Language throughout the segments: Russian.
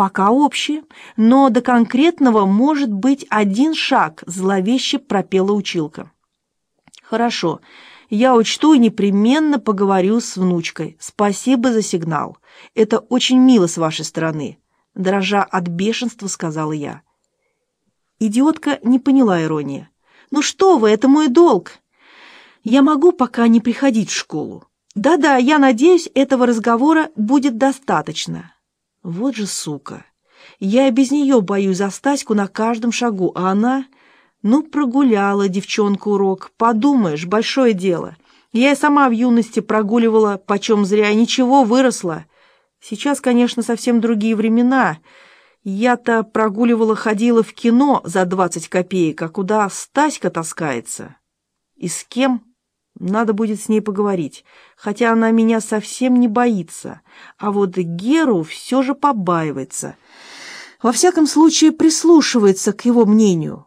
Пока общие, но до конкретного может быть один шаг, зловеще пропела училка. Хорошо, я учту и непременно поговорю с внучкой. Спасибо за сигнал. Это очень мило с вашей стороны, дрожа от бешенства, сказала я. Идиотка не поняла иронии. «Ну что вы, это мой долг!» «Я могу пока не приходить в школу. Да-да, я надеюсь, этого разговора будет достаточно. Вот же сука! Я и без нее боюсь за Стаську на каждом шагу, а она... Ну, прогуляла девчонка урок. Подумаешь, большое дело. Я и сама в юности прогуливала, почем зря, ничего, выросла. Сейчас, конечно, совсем другие времена. Я-то прогуливала, ходила в кино за двадцать копеек, а куда Стаська таскается? И с кем? Надо будет с ней поговорить, хотя она меня совсем не боится, а вот Геру все же побаивается. Во всяком случае, прислушивается к его мнению.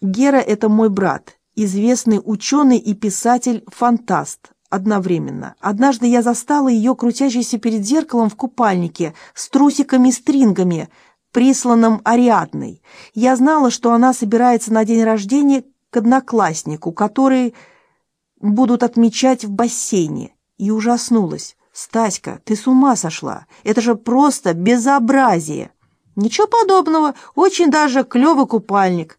Гера — это мой брат, известный ученый и писатель-фантаст одновременно. Однажды я застала ее крутящейся перед зеркалом в купальнике с трусиками-стрингами, присланным Ариадной. Я знала, что она собирается на день рождения к однокласснику, который будут отмечать в бассейне, и ужаснулась. «Стаська, ты с ума сошла! Это же просто безобразие!» «Ничего подобного, очень даже клевый купальник».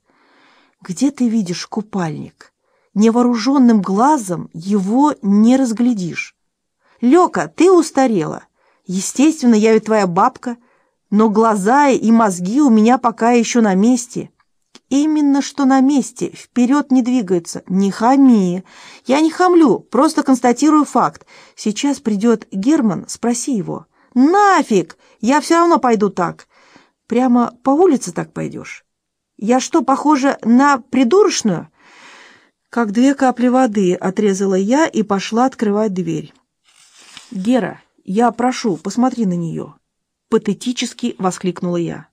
«Где ты видишь купальник?» Невооруженным глазом его не разглядишь. «Лёка, ты устарела. Естественно, я ведь твоя бабка, но глаза и мозги у меня пока еще на месте». Именно что на месте, вперед не двигаются. Не хами. Я не хамлю, просто констатирую факт. Сейчас придет Герман, спроси его. Нафиг! Я все равно пойду так. Прямо по улице так пойдешь? Я что, похожа на придурочную? Как две капли воды отрезала я и пошла открывать дверь. Гера, я прошу, посмотри на нее. Патетически воскликнула я.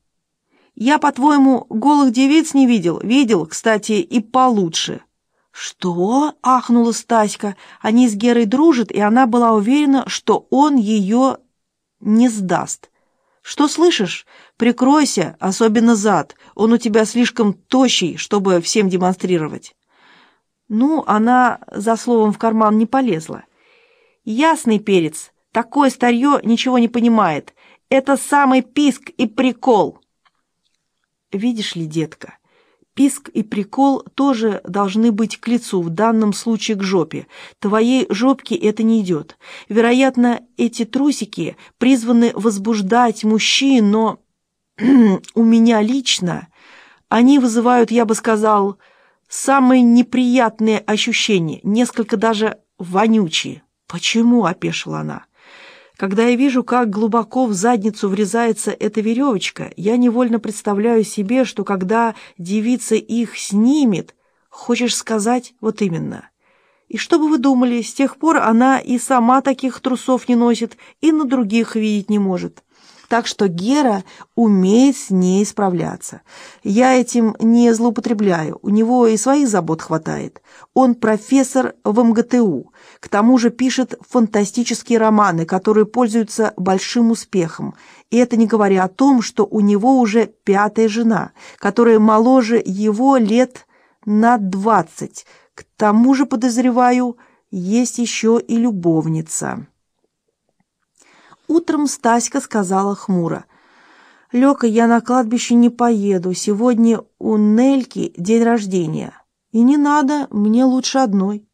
Я, по-твоему, голых девиц не видел? Видел, кстати, и получше». «Что?» — ахнула Стаська. Они с Герой дружат, и она была уверена, что он ее не сдаст. «Что слышишь? Прикройся, особенно зад. Он у тебя слишком тощий, чтобы всем демонстрировать». Ну, она за словом в карман не полезла. «Ясный перец. Такое старье ничего не понимает. Это самый писк и прикол». Видишь ли, детка, писк и прикол тоже должны быть к лицу, в данном случае к жопе. Твоей жопке это не идет. Вероятно, эти трусики призваны возбуждать мужчин, но у меня лично они вызывают, я бы сказал, самые неприятные ощущения, несколько даже вонючие. «Почему?» — опешила она. Когда я вижу, как глубоко в задницу врезается эта веревочка, я невольно представляю себе, что когда девица их снимет, хочешь сказать вот именно. И что бы вы думали, с тех пор она и сама таких трусов не носит, и на других видеть не может. Так что Гера умеет с ней справляться. Я этим не злоупотребляю, у него и своих забот хватает. Он профессор в МГТУ, к тому же пишет фантастические романы, которые пользуются большим успехом. И это не говоря о том, что у него уже пятая жена, которая моложе его лет на двадцать. К тому же, подозреваю, есть еще и любовница. Утром Стаська сказала хмуро. «Лёка, я на кладбище не поеду. Сегодня у Нельки день рождения. И не надо, мне лучше одной».